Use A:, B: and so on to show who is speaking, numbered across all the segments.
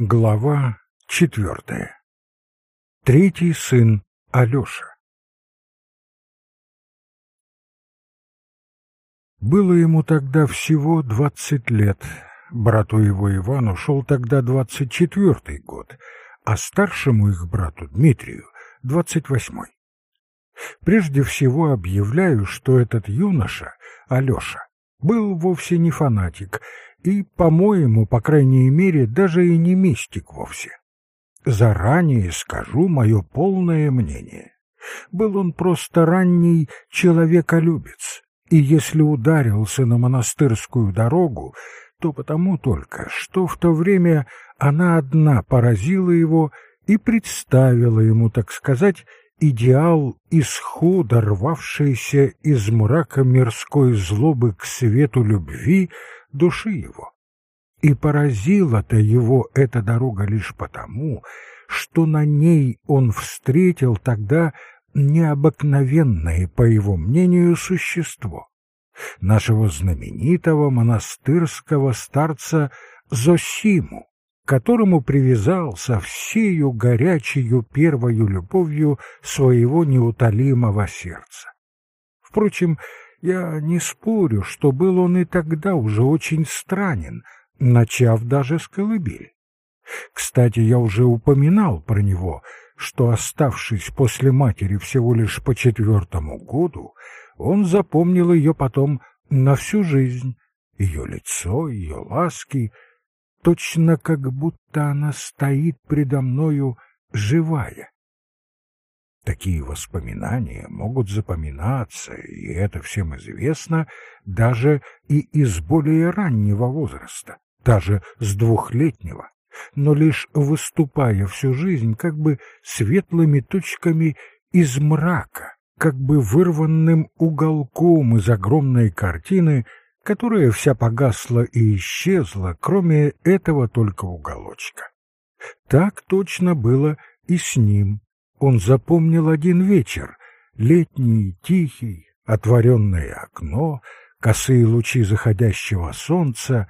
A: Глава четвертая. Третий сын Алеша. Было ему тогда всего двадцать лет. Брату его Ивану шел тогда двадцать четвертый год, а старшему их брату Дмитрию — двадцать восьмой. Прежде всего объявляю, что этот юноша, Алеша, был вовсе не фанатик — и, по-моему, по крайней мере, даже и не мистик вовсе. Заранее скажу мое полное мнение. Был он просто ранний человеколюбец, и если ударился на монастырскую дорогу, то потому только, что в то время она одна поразила его и представила ему, так сказать, идеал исхода, рвавшийся из мрака мирской злобы к свету любви, души его. И поразила-то его эта дорога лишь потому, что на ней он встретил тогда необыкновенное, по его мнению, существо, нашего знаменитого монастырского старца Зосиму, которому привязался всею горячею первою любовью своего неутолимого сердца. Впрочем, я не спорю, что был он и тогда уже очень странен, начав даже с колыбели. Кстати, я уже упоминал про него, что, оставшись после матери всего лишь по четвертому году, он запомнил ее потом на всю жизнь, ее лицо, ее ласки, точно как будто она стоит предо мною живая. Такие воспоминания могут запоминаться, и это всем известно, даже и из более раннего возраста, даже с двухлетнего, но лишь выступая всю жизнь как бы светлыми точками из мрака, как бы вырванным уголком из огромной картины, которая вся погасла и исчезла, кроме этого только уголочка. Так точно было и с ним, он запомнил один вечер, летний, тихий, отворенное окно, косые лучи заходящего солнца,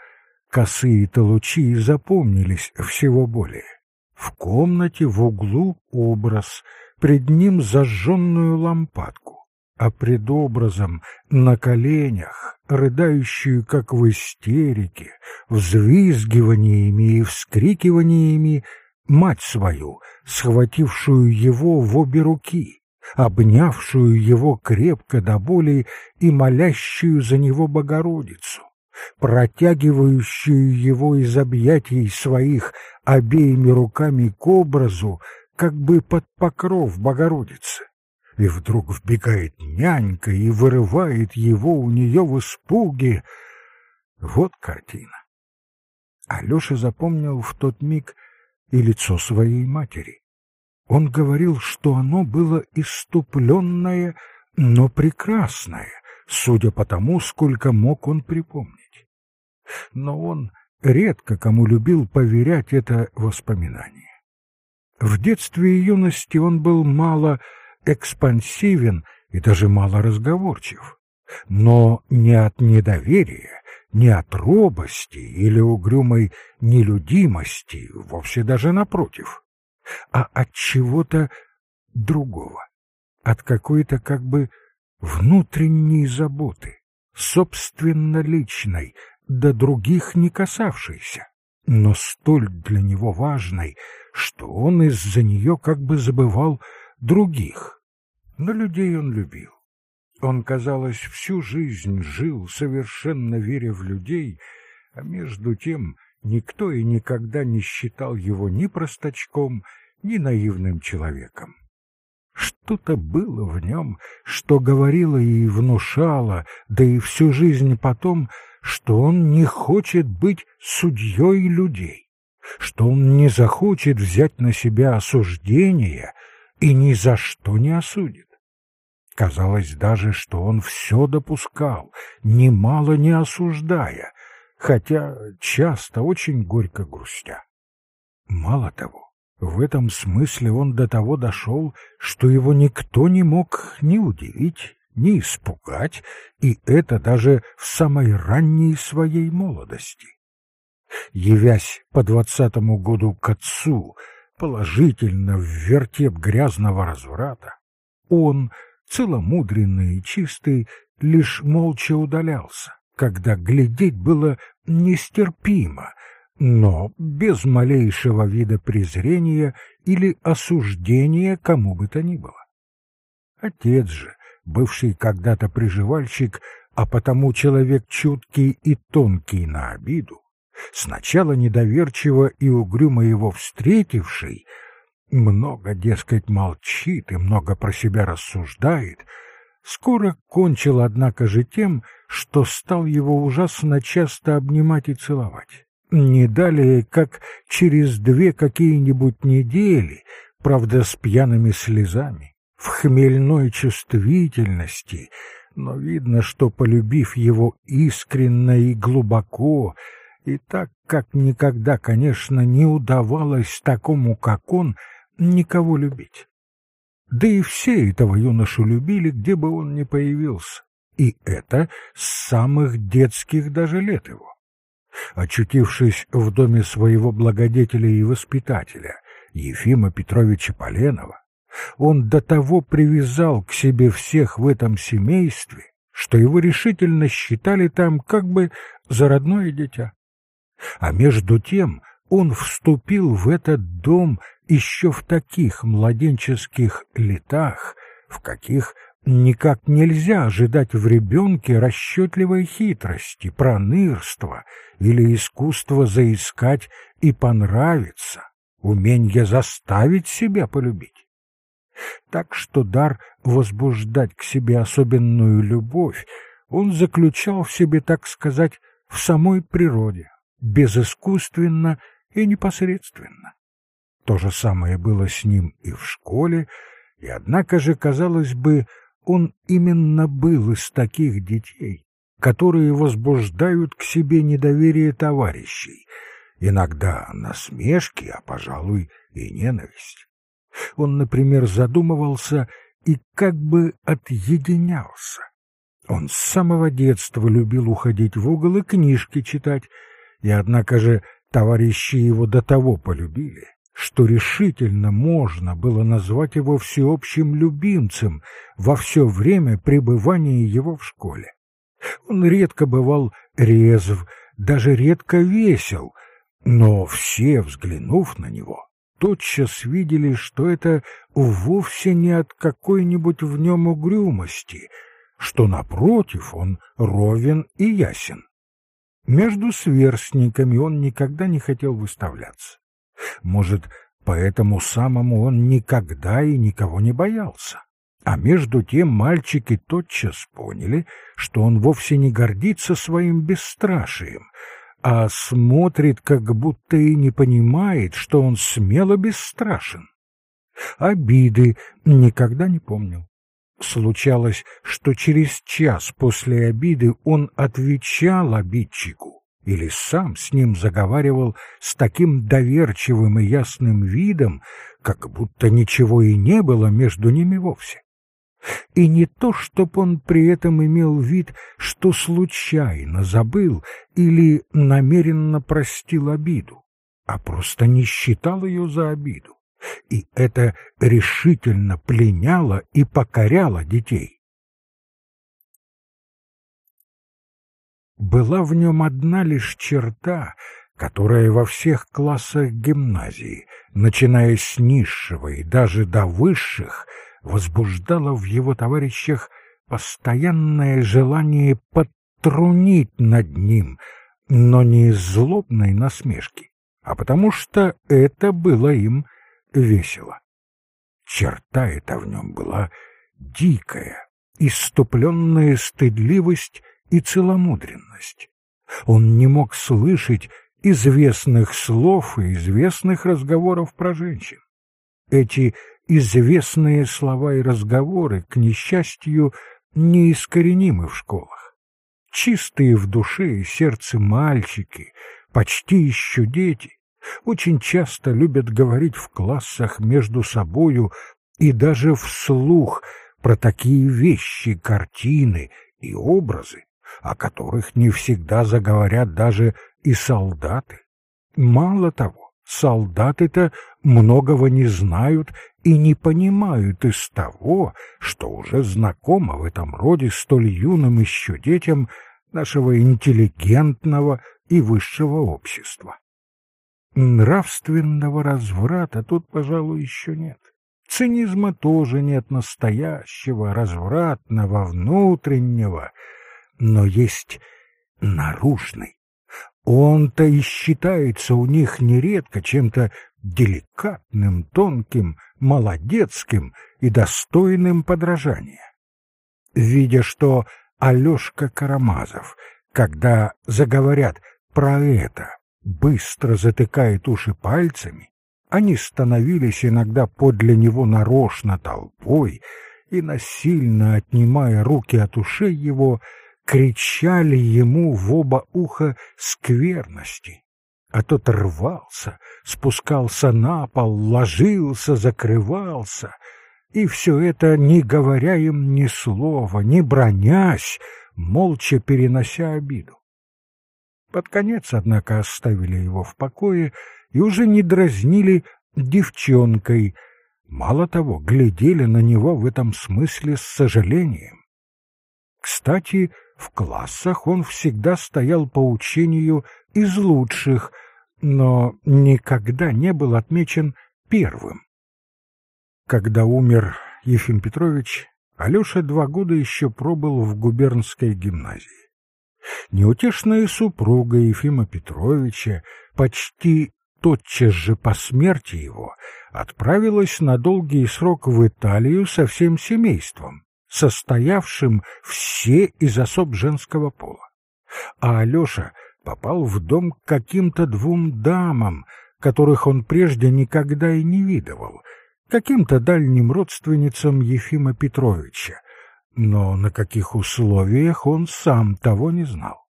A: косые-то лучи и запомнились всего более. В комнате в углу образ, пред ним зажженную лампадку, а пред образом на коленях, рыдающую, как в истерике, взвизгиваниями и вскрикиваниями, мать свою, схватившую его в обе руки, обнявшую его крепко до боли и молящую за него Богородицу, протягивающую его из объятий своих обеими руками к образу, как бы под покров Богородицы. И вдруг вбегает нянька и вырывает его у нее в испуге. Вот картина. Алеша запомнил в тот миг и лицо своей матери. Он говорил, что оно было иступленное, но прекрасное, судя по тому, сколько мог он припомнить. Но он редко кому любил поверять это воспоминание. В детстве и юности он был мало экспансивен и даже мало разговорчив, но не от недоверия, не от робости или угрюмой нелюдимости, вовсе даже напротив, а от чего-то другого, от какой-то как бы внутренней заботы, собственно личной, до других не касавшейся, но столь для него важной, что он из-за нее как бы забывал других. Но людей он любил. Он, казалось, всю жизнь жил, совершенно веря в людей, а между тем никто и никогда не считал его ни простачком, ни наивным человеком. Что-то было в нем, что говорило и внушало, да и всю жизнь потом, что он не хочет быть судьей людей, что он не захочет взять на себя осуждение и ни за что не осудит. Казалось даже, что он все допускал, немало не осуждая, хотя часто очень горько грустя. Мало того, в этом смысле он до того дошел, что его никто не мог ни удивить, ни испугать, и это даже в самой ранней своей молодости. Явясь по двадцатому году к отцу, положительно в вертеп грязного разврата, он, целомудренный и чистый, лишь молча удалялся, когда глядеть было нестерпимо, но без малейшего вида презрения или осуждения кому бы то ни было. Отец же, бывший когда-то приживальщик, а потому человек чуткий и тонкий на обиду, сначала недоверчиво и угрюмо его встретивший, много, дескать, молчит и много про себя рассуждает, скоро кончил, однако же, тем, что стал его ужасно часто обнимать и целовать. Не далее, как через две какие-нибудь недели, правда, с пьяными слезами, в хмельной чувствительности, но видно, что, полюбив его искренно и глубоко, и так, как никогда, конечно, не удавалось такому, как он, никого любить. Да и все этого юношу любили, где бы он ни появился, и это с самых детских даже лет его. Очутившись в доме своего благодетеля и воспитателя, Ефима Петровича Поленова, он до того привязал к себе всех в этом семействе, что его решительно считали там как бы за родное дитя. А между тем он вступил в этот дом еще в таких младенческих летах, в каких никак нельзя ожидать в ребенке расчетливой хитрости, пронырства или искусства заискать и понравиться, умение заставить себя полюбить. Так что дар возбуждать к себе особенную любовь он заключал в себе, так сказать, в самой природе, безыскусственно и непосредственно. То же самое было с ним и в школе, и однако же, казалось бы, он именно был из таких детей, которые возбуждают к себе недоверие товарищей, иногда насмешки, а, пожалуй, и ненависть. Он, например, задумывался и как бы отъединялся. Он с самого детства любил уходить в угол и книжки читать, и, однако же, товарищи его до того полюбили, что решительно можно было назвать его всеобщим любимцем во все время пребывания его в школе. Он редко бывал резв, даже редко весел, но все, взглянув на него, тотчас видели, что это вовсе не от какой-нибудь в нем угрюмости, что, напротив, он ровен и ясен. Между сверстниками он никогда не хотел выставляться. Может, поэтому самому он никогда и никого не боялся. А между тем мальчики тотчас поняли, что он вовсе не гордится своим бесстрашием, а смотрит, как будто и не понимает, что он смело бесстрашен. Обиды никогда не помнил. Случалось, что через час после обиды он отвечал обидчику, или сам с ним заговаривал с таким доверчивым и ясным видом, как будто ничего и не было между ними вовсе. И не то, чтоб он при этом имел вид, что случайно забыл или намеренно простил обиду, а просто не считал ее за обиду. И это решительно пленяло и покоряло детей. Была в нем одна лишь черта, которая во всех классах гимназии, начиная с низшего и даже до высших, возбуждала в его товарищах постоянное желание подтрунить над ним, но не из злобной насмешки, а потому что это было им весело. Черта эта в нем была дикая, иступленная стыдливость и целомудренность. Он не мог слышать известных слов и известных разговоров про женщин. Эти известные слова и разговоры, к несчастью, неискоренимы в школах. Чистые в душе и сердце мальчики, почти еще дети, очень часто любят говорить в классах между собою и даже вслух про такие вещи, картины и образы, о которых не всегда заговорят даже и солдаты. Мало того, солдаты-то многого не знают и не понимают из того, что уже знакомо в этом роде столь юным еще детям нашего интеллигентного и высшего общества. Нравственного разврата тут, пожалуй, еще нет. Цинизма тоже нет настоящего, развратного, внутреннего, но есть наружный. Он-то и считается у них нередко чем-то деликатным, тонким, молодецким и достойным подражания. Видя, что Алешка Карамазов, когда заговорят про это, быстро затыкает уши пальцами, они становились иногда подле него нарочно толпой и, насильно отнимая руки от ушей его, кричали ему в оба уха скверности. А тот рвался, спускался на пол, ложился, закрывался, и все это, не говоря им ни слова, не бронясь, молча перенося обиду. Под конец, однако, оставили его в покое и уже не дразнили девчонкой, мало того, глядели на него в этом смысле с сожалением. Кстати, в классах он всегда стоял по учению из лучших, но никогда не был отмечен первым. Когда умер Ефим Петрович, Алеша два года еще пробыл в губернской гимназии. Неутешная супруга Ефима Петровича почти тотчас же по смерти его отправилась на долгий срок в Италию со всем семейством, состоявшим все из особ женского пола. А Алеша попал в дом к каким-то двум дамам, которых он прежде никогда и не видывал, каким-то дальним родственницам Ефима Петровича, но на каких условиях он сам того не знал.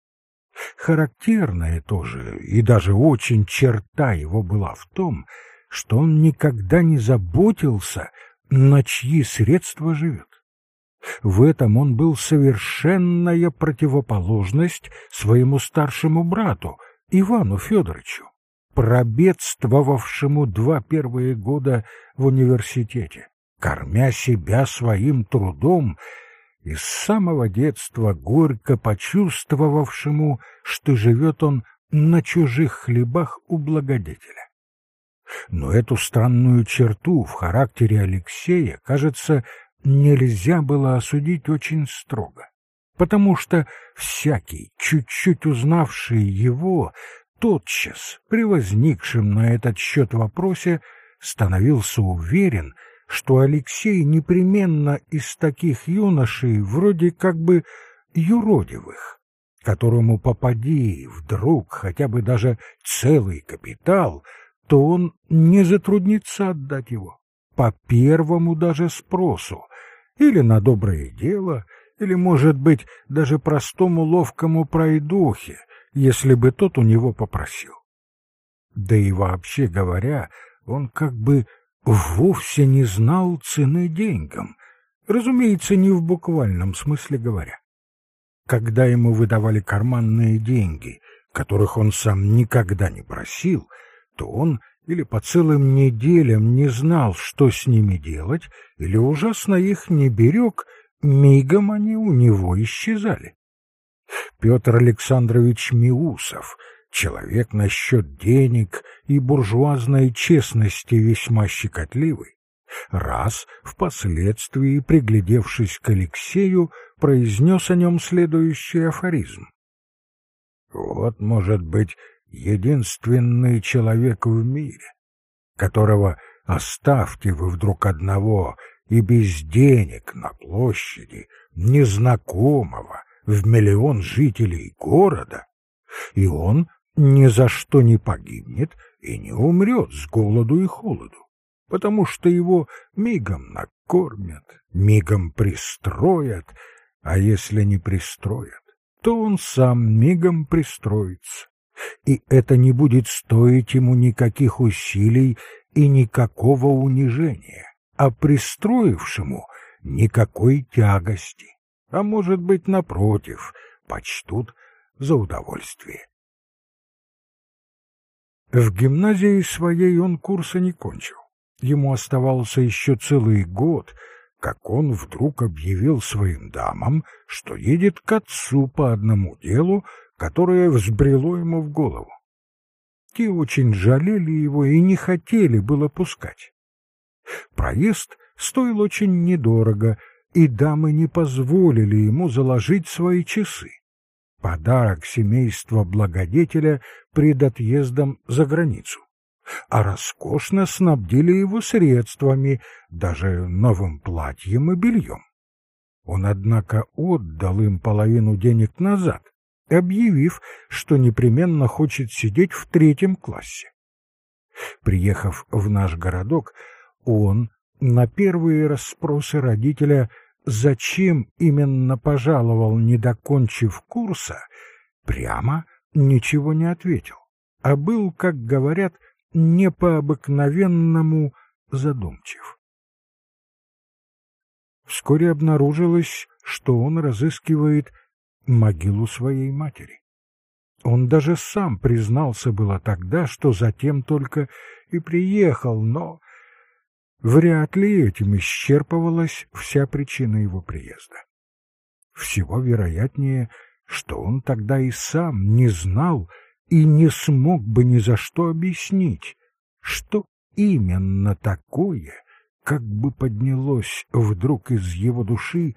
A: Характерная тоже и даже очень черта его была в том, что он никогда не заботился, на чьи средства живет. В этом он был совершенная противоположность своему старшему брату, Ивану Федоровичу, пробедствовавшему два первые года в университете, кормя себя своим трудом и с самого детства горько почувствовавшему, что живет он на чужих хлебах у благодетеля. Но эту странную черту в характере Алексея, кажется, нельзя было осудить очень строго, потому что всякий, чуть-чуть узнавший его, тотчас, при возникшем на этот счет вопросе, становился уверен, что Алексей непременно из таких юношей вроде как бы юродивых, которому попади вдруг хотя бы даже целый капитал, то он не затруднится отдать его по первому даже спросу, или на доброе дело, или, может быть, даже простому ловкому пройдухе, если бы тот у него попросил. Да и вообще говоря, он как бы вовсе не знал цены деньгам, разумеется, не в буквальном смысле говоря. Когда ему выдавали карманные деньги, которых он сам никогда не просил, то он или по целым неделям не знал, что с ними делать, или ужасно их не берег, мигом они у него исчезали. Петр Александрович Миусов — человек насчет денег и буржуазной честности весьма щекотливый, раз, впоследствии, приглядевшись к Алексею, произнес о нем следующий афоризм. «Вот, может быть, единственный человек в мире, которого оставьте вы вдруг одного и без денег на площади, незнакомого, в миллион жителей города, и он ни за что не погибнет и не умрет с голоду и холоду, потому что его мигом накормят, мигом пристроят, а если не пристроят, то он сам мигом пристроится, и это не будет стоить ему никаких усилий и никакого унижения, а пристроившему никакой тягости, а может быть, напротив, почтут за удовольствие. В гимназии своей он курса не кончил. Ему оставался еще целый год, как он вдруг объявил своим дамам, что едет к отцу по одному делу, которое взбрело ему в голову. Те очень жалели его и не хотели было пускать. Проезд стоил очень недорого, и дамы не позволили ему заложить свои часы. Подарок семейства благодетеля пред отъездом за границу. А роскошно снабдили его средствами, даже новым платьем и бельем. Он, однако, отдал им половину денег назад, объявив, что непременно хочет сидеть в третьем классе. Приехав в наш городок, он на первые расспросы родителя, зачем именно пожаловал, не докончив курса, прямо ничего не ответил, а был, как говорят, не по-обыкновенному задумчив. Вскоре обнаружилось, что он разыскивает могилу своей матери. Он даже сам признался было тогда, что затем только и приехал, но вряд ли этим исчерпывалась вся причина его приезда. Всего вероятнее, что он тогда и сам не знал и не смог бы ни за что объяснить, что именно такое как бы поднялось вдруг из его души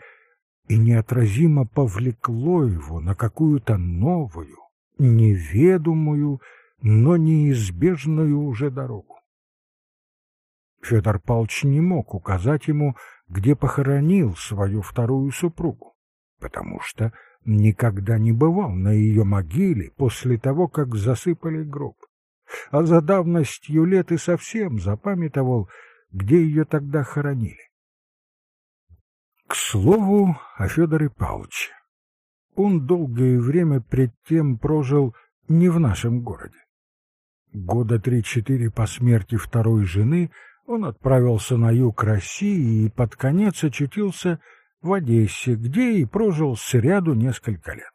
A: и неотразимо повлекло его на какую-то новую, неведомую, но неизбежную уже дорогу. Федор Палч не мог указать ему, где похоронил свою вторую супругу, потому что никогда не бывал на ее могиле после того, как засыпали гроб, а за давностью лет и совсем запамятовал, где ее тогда хоронили. К слову о Федоре Павловиче. Он долгое время предтем прожил не в нашем городе. Года три-четыре по смерти второй жены он отправился на юг России и под конец очутился в Одессе, где и прожил с ряду несколько лет.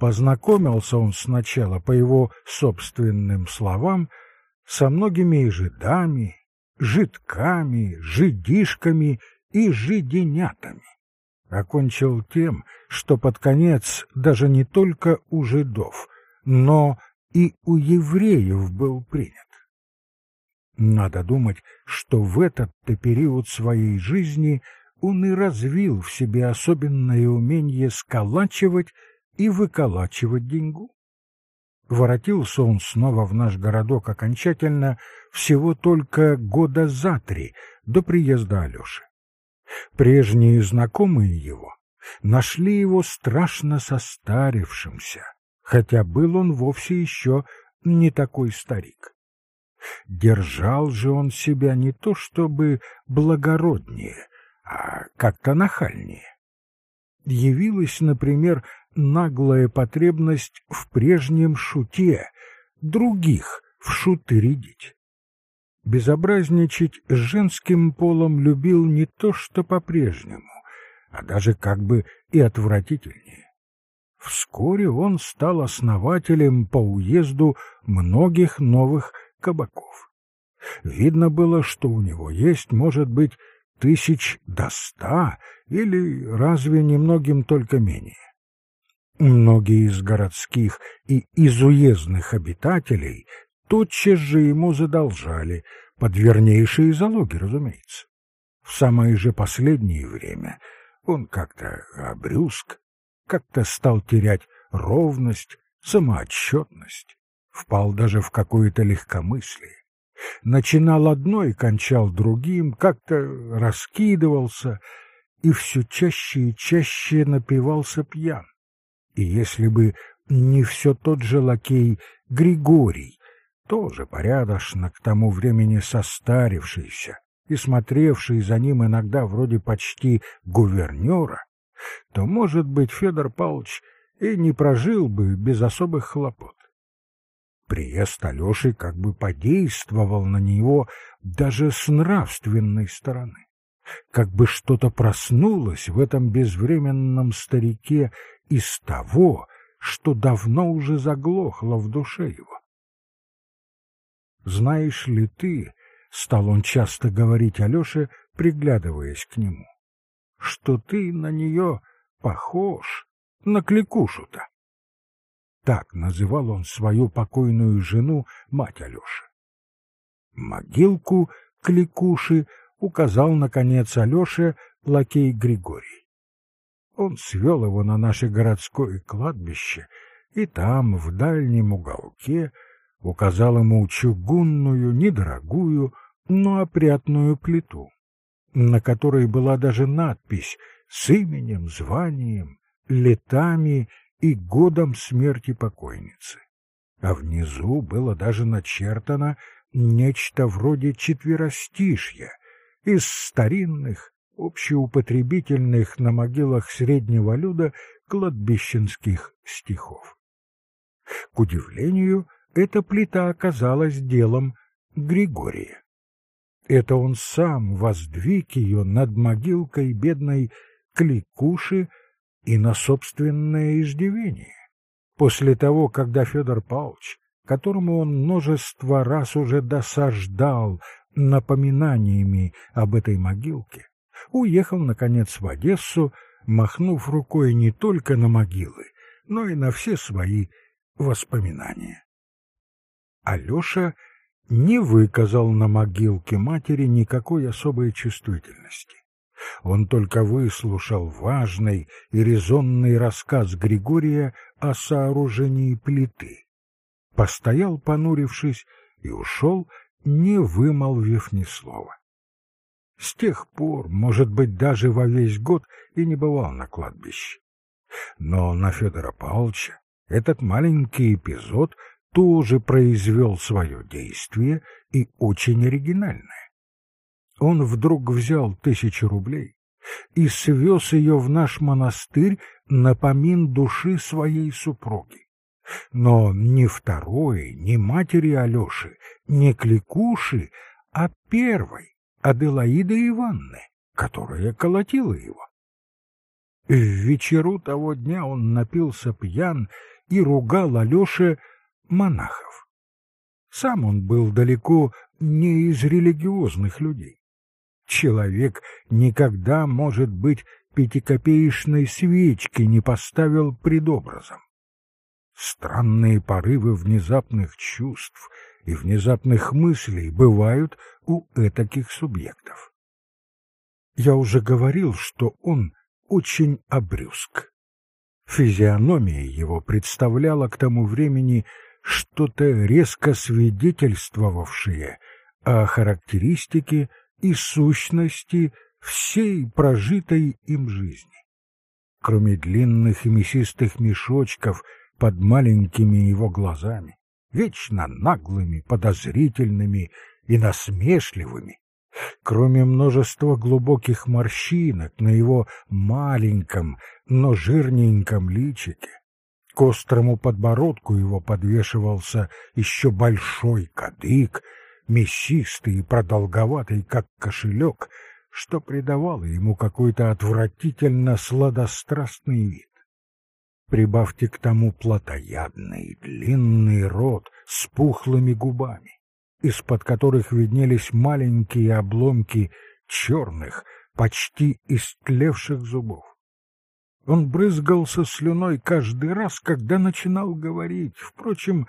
A: Познакомился он сначала, по его собственным словам, со многими жидами, жидками, жидишками и жиденятами. Окончил тем, что под конец даже не только у жидов, но и у евреев был принят. Надо думать, что в этот-то период своей жизни он и развил в себе особенное умение сколачивать и выколачивать деньгу. Воротился он снова в наш городок окончательно всего только года за три до приезда Алеши. Прежние знакомые его нашли его страшно состарившимся, хотя был он вовсе еще не такой старик. Держал же он себя не то чтобы благороднее, а как-то нахальнее. Явилась, например, наглая потребность в прежнем шуте, других в шуты рядить. Безобразничать с женским полом любил не то что по-прежнему, а даже как бы и отвратительнее. Вскоре он стал основателем по уезду многих новых кабаков. Видно было, что у него есть, может быть, тысяч до ста или разве немногим только менее. Многие из городских и из уездных обитателей тотчас же ему задолжали, под вернейшие залоги, разумеется. В самое же последнее время он как-то обрюзг, как-то стал терять ровность, самоотчетность, впал даже в какое-то легкомыслие. Начинал одно и кончал другим, как-то раскидывался и все чаще и чаще напивался пьян. И если бы не все тот же лакей Григорий, тоже порядочно к тому времени состарившийся и смотревший за ним иногда вроде почти гувернера, то, может быть, Федор Павлович и не прожил бы без особых хлопот. Приезд Алеши как бы подействовал на него даже с нравственной стороны. Как бы что-то проснулось в этом безвременном старике из того, что давно уже заглохло в душе его. Знаешь ли ты, — стал он часто говорить Алёше, приглядываясь к нему, — что ты на нее похож, на кликушу-то. Так называл он свою покойную жену, мать Алёши. Могилку кликуши указал, наконец, Алёше лакей Григорий. Он свел его на наше городское кладбище, и там, в дальнем уголке, указал ему чугунную, недорогую, но опрятную плиту, на которой была даже надпись с именем, званием, летами и годом смерти покойницы. А внизу было даже начертано нечто вроде четверостишья из старинных, общеупотребительных на могилах среднего люда кладбищенских стихов. К удивлению, эта плита оказалась делом Григория. Это он сам воздвиг ее над могилкой бедной Кликуши и на собственное иждивение. После того, когда Федор Павлович, которому он множество раз уже досаждал напоминаниями об этой могилке, уехал, наконец, в Одессу, махнув рукой не только на могилы, но и на все свои воспоминания. Алеша не выказал на могилке матери никакой особой чувствительности. Он только выслушал важный и резонный рассказ Григория о сооружении плиты, постоял, понурившись, и ушел, не вымолвив ни слова. С тех пор, может быть, даже во весь год и не бывал на кладбище. Но на Федора Павловича этот маленький эпизод тоже произвел свое действие и очень оригинальное. Он вдруг взял тысячу рублей и свез ее в наш монастырь на помин души своей супруги. Но не второй, не матери Алеши, не Кликуши, а первой, Аделаиды Ивановны, которая колотила его. В вечеру того дня он напился пьян и ругал Алёше монахов. Сам он был далеко не из религиозных людей. Человек никогда, может быть, пятикопеечной свечки не поставил пред образом. Странные порывы внезапных чувств и внезапных мыслей бывают у этаких субъектов. Я уже говорил, что он очень обрюзг. Физиономия его представляла к тому времени что-то резко свидетельствовавшее о характеристике и сущности всей прожитой им жизни. Кроме длинных и мясистых мешочков под маленькими его глазами, вечно наглыми, подозрительными и насмешливыми, кроме множества глубоких морщинок на его маленьком, но жирненьком личике, к острому подбородку его подвешивался еще большой кадык, мясистый и продолговатый, как кошелек, что придавало ему какой-то отвратительно сладострастный вид. Прибавьте к тому плотоядный, длинный рот с пухлыми губами, из-под которых виднелись маленькие обломки черных, почти истлевших зубов. Он брызгался слюной каждый раз, когда начинал говорить. Впрочем,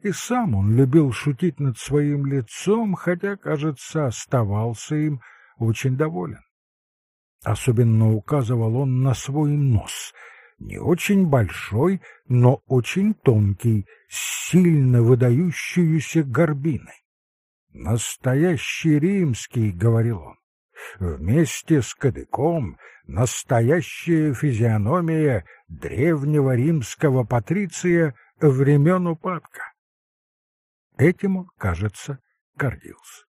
A: и сам он любил шутить над своим лицом, хотя, кажется, оставался им очень доволен. Особенно указывал он на свой нос, не очень большой, но очень тонкий, сильно выдающуюся горбиной. «Настоящий римский», — говорил он, — «вместе с кадыком настоящая физиономия древнего римского патриция времен упадка». Этим он, кажется, гордился.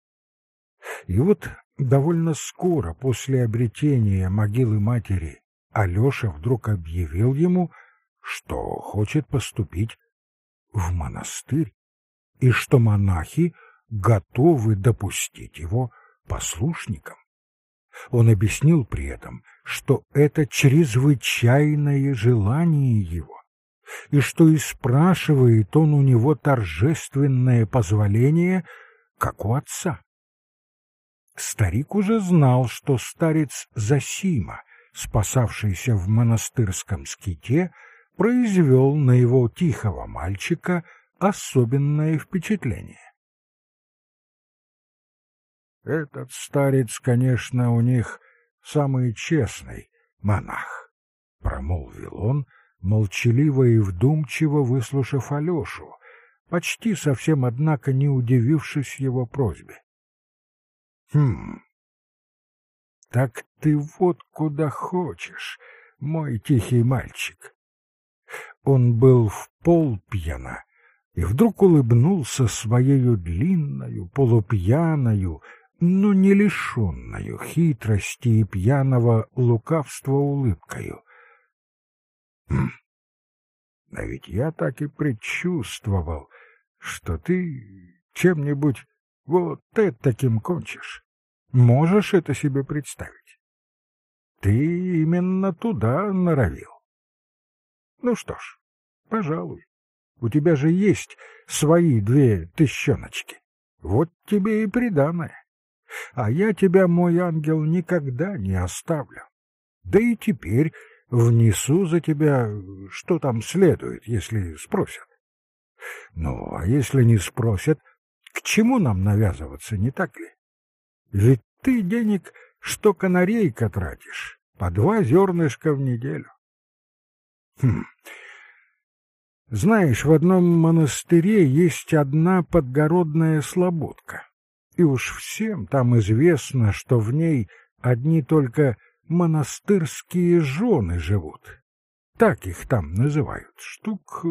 A: И вот довольно скоро после обретения могилы матери Алеша вдруг объявил ему, что хочет поступить в монастырь, и что монахи готовы допустить его послушником. Он объяснил при этом, что это чрезвычайное желание его, и что и спрашивает он у него торжественное позволение, как у отца. Старик уже знал, что старец Засима, спасавшийся в монастырском ските, произвел на его тихого мальчика особенное впечатление. Этот старец, конечно, у них самый честный монах, — промолвил он, молчаливо и вдумчиво выслушав Алешу, почти совсем, однако, не удивившись его просьбе. — Хм, так ты вот куда хочешь, мой тихий мальчик. Он был в пол пьяна и вдруг улыбнулся своею длинною, полупьяною, но не лишенною хитрости и пьяного лукавства улыбкою. Хм. А ведь я так и предчувствовал, что ты чем-нибудь вот таким кончишь. Можешь это себе представить? Ты именно туда норовил. Ну что ж, пожалуй. У тебя же есть свои две тыщеночки. Вот тебе и приданое. А я тебя, мой ангел, никогда не оставлю. Да и теперь внесу за тебя, что там следует, если спросят. Ну, а если не спросят, к чему нам навязываться, не так ли? Ведь ты денег, что канарейка тратишь, по два зернышка в неделю. Хм. Знаешь, в одном монастыре есть одна подгородная слободка, и уж всем там известно, что в ней одни только монастырские жены живут. Так их там называют. Штук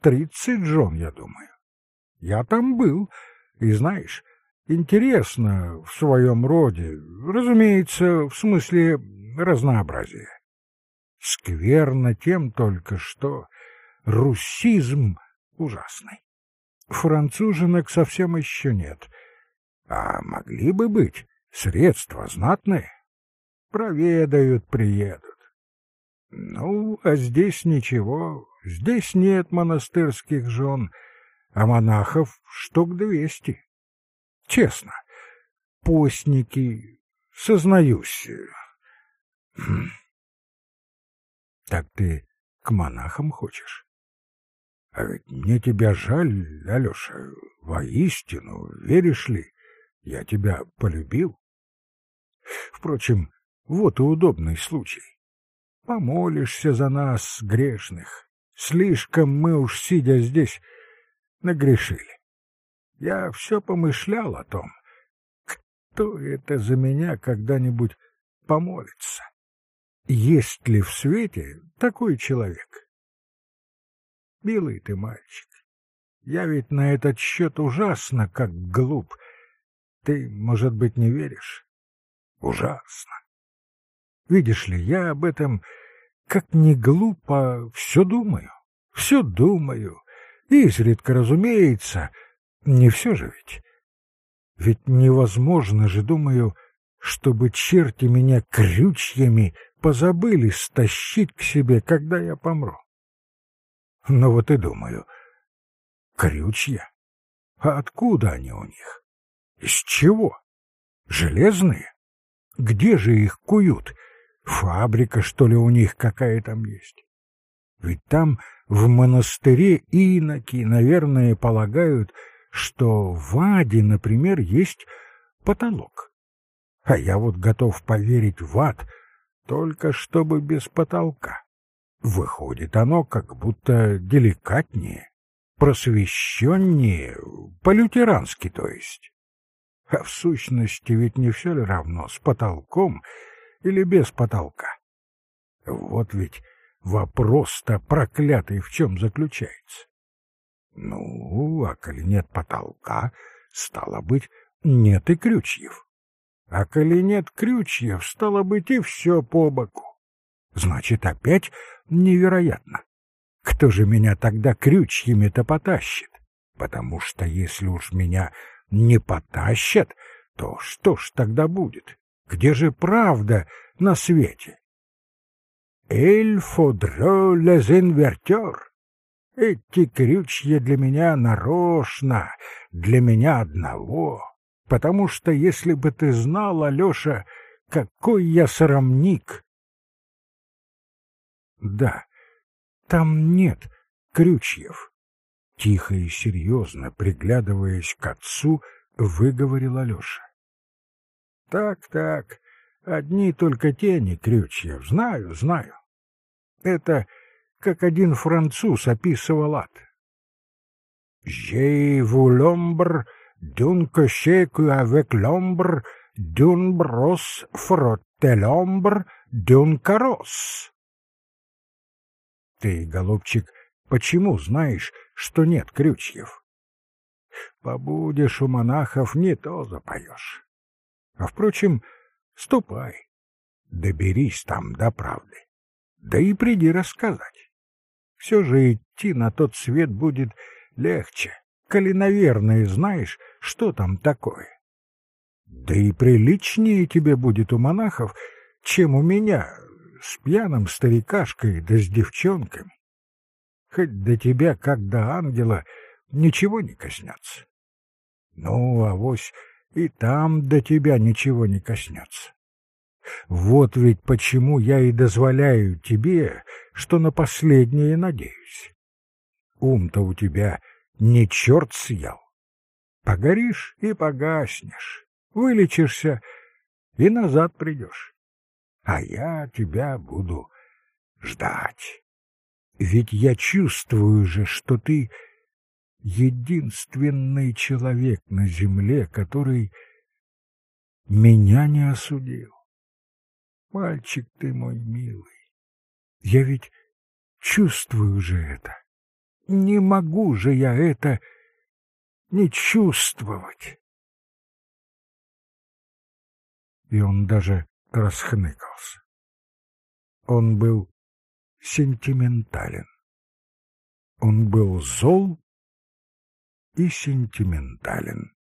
A: тридцать жен, я думаю. Я там был, и знаешь, интересно в своем роде, разумеется, в смысле разнообразия. Скверно тем только, что русизм ужасный. Француженок совсем еще нет, а могли бы быть средства знатные проведают, приедут. Ну, а здесь ничего, здесь нет монастырских жен, а монахов штук двести. Честно, постники, сознаюсь. Хм. Так ты к монахам хочешь? А ведь мне тебя жаль, Алеша, воистину, веришь ли, я тебя полюбил. Впрочем, вот и удобный случай. Помолишься за нас, грешных. Слишком мы уж, сидя здесь, нагрешили. Я все помышлял о том, кто это за меня когда-нибудь помолится. Есть ли в свете такой человек? Милый ты мальчик, я ведь на этот счет ужасно, как глуп. Ты, может быть, не веришь? Ужасно. Видишь ли, я об этом, как не глупо, все думаю, все думаю. Изредка, разумеется, не все же ведь. Ведь невозможно же, думаю, чтобы черти меня крючьями позабыли стащить к себе, когда я помру. Но вот и думаю, крючья? А откуда они у них? Из чего? Железные? Где же их куют? Фабрика, что ли, у них какая там есть? Ведь там, в монастыре, иноки, наверное, полагают, что в аде, например, есть потолок. А я вот готов поверить в ад, только чтобы без потолка. Выходит оно как будто деликатнее, просвещеннее, по-лютерански, то есть. А в сущности ведь не все ли равно с потолком или без потолка. Вот ведь вопрос-то проклятый в чем заключается. Ну, а коли нет потолка, стало быть, нет и крючьев. А коли нет крючьев, стало быть, и все по боку. Значит, опять невероятно. Кто же меня тогда крючьями-то потащит? Потому что если уж меня не потащат, то что ж тогда будет? Где же правда на свете? «Эль фодро лез инвертер» Эти крючья для меня нарочно, для меня одного. Потому что если бы ты знал, Алеша, какой я срамник. Да, там нет крючьев. Тихо и серьезно, приглядываясь к отцу, выговорил Алеша. Так, так, одни только тени крючьев, знаю, знаю. Это как один француз описывал ад. «J'ai vu l'ombre d'un cocher qui avec l'ombre d'une brosse frottait l'ombre d'un carrosse». Ты, голубчик, почему знаешь, что нет крючьев? Побудешь у монахов, не то запоешь. А, впрочем, ступай, доберись там до правды, да и приди рассказать. Все же идти на тот свет будет легче, коли, наверное, знаешь, что там такое. Да и приличнее тебе будет у монахов, чем у меня, с пьяным старикашкой да с девчонками. Хоть до тебя, как до ангела, ничего не коснется. Ну, авось и там до тебя ничего не коснется. Вот ведь почему я и дозволяю тебе, что на последнее надеюсь. Ум-то у тебя не черт съел. Погоришь и погаснешь, вылечишься и назад придешь. А я тебя буду ждать. Ведь я чувствую же, что ты единственный человек на земле, который меня не осудил. Мальчик ты мой милый, я ведь чувствую же это. Не могу же я это не чувствовать. И он даже расхныкался. Он был сентиментален. Он был зол и сентиментален.